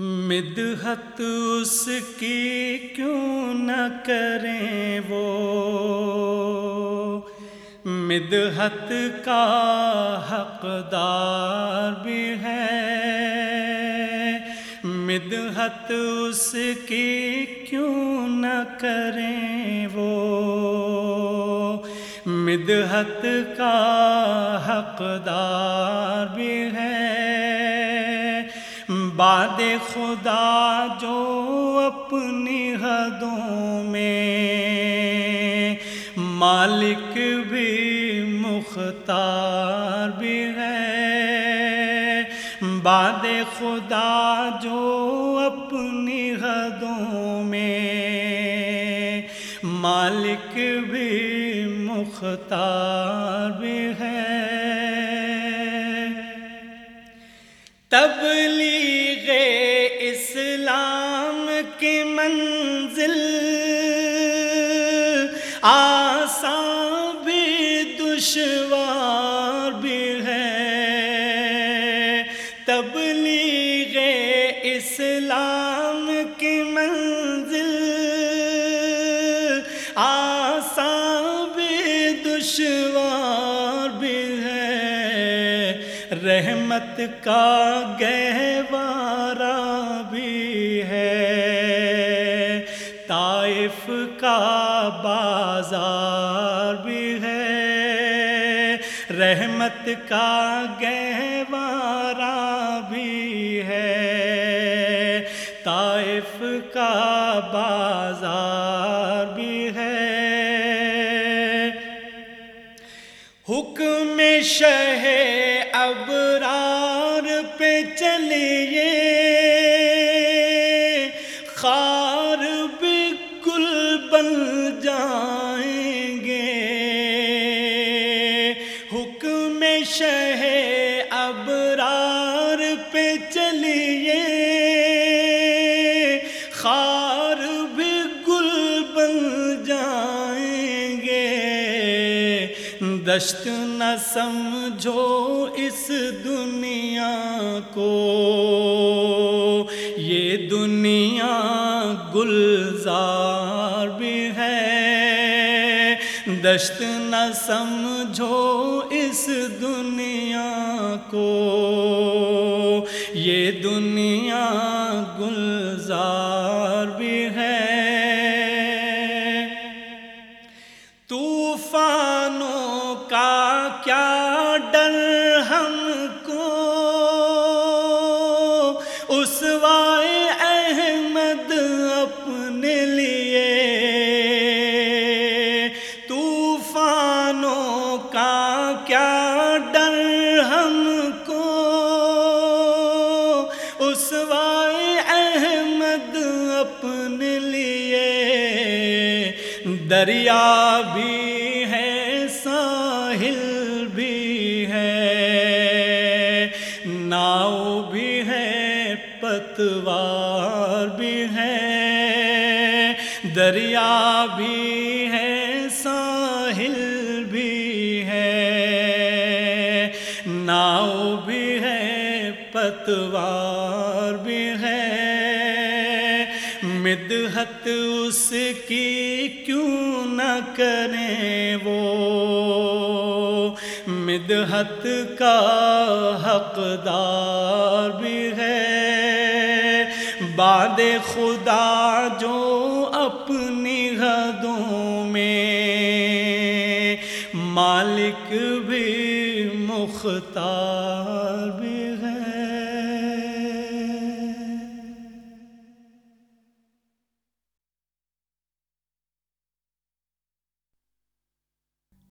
مدحت اس کی کیوں نہ کریں وہ؟ مدحت کا حقدار بھی ہے۔ مدحت اس کی کیوں نہ کریں وہ؟ مدحت کا حقدار بھی ہے۔ باد خدا جو اپنی حدوں میں مالک بھی مختار بھی ہے۔ باد خدا جو اپنی حدوں میں مالک بھی مختار بھی ہے۔ تبلیغ منزل آسان بھی دشوار بھی ہے۔ تبلیغ اسلام کی منزل آسان بھی دشوار بھی ہے۔ رحمت کا گہوارہ بھی ہے۔ طائف کا بازار بھی ہے۔ رحمت کا گہوارہ بھی ہے۔ طائف کا بازار بھی ہے۔ حکم شہ ابرار پہ چلیے۔ دشت نہ سمجھو اس دنیا کو۔ یہ دنیا گلزار بھی ہے۔ دشت نہ سمجھو اس دنیا کو۔ یہ دنیا گلزار بھی ہے۔ طوفانوں کا کیا ڈر ہم کو؟ اس وائے احمد اپنے لیے طوفانوں کا کیا ڈر ہم کو؟ اس وائے احمد اپنے لیے دریا بھی پتوار بھی ہے، دریا بھی ہے، ساحل بھی ہے، ناؤ بھی ہے، پتوار بھی ہے۔ مدحت اس کی کیوں نہ کریں وہ؟ مدحت کا حقدار بھی باد خدا جو اپنی حدوں میں مالک بھی مختار بھی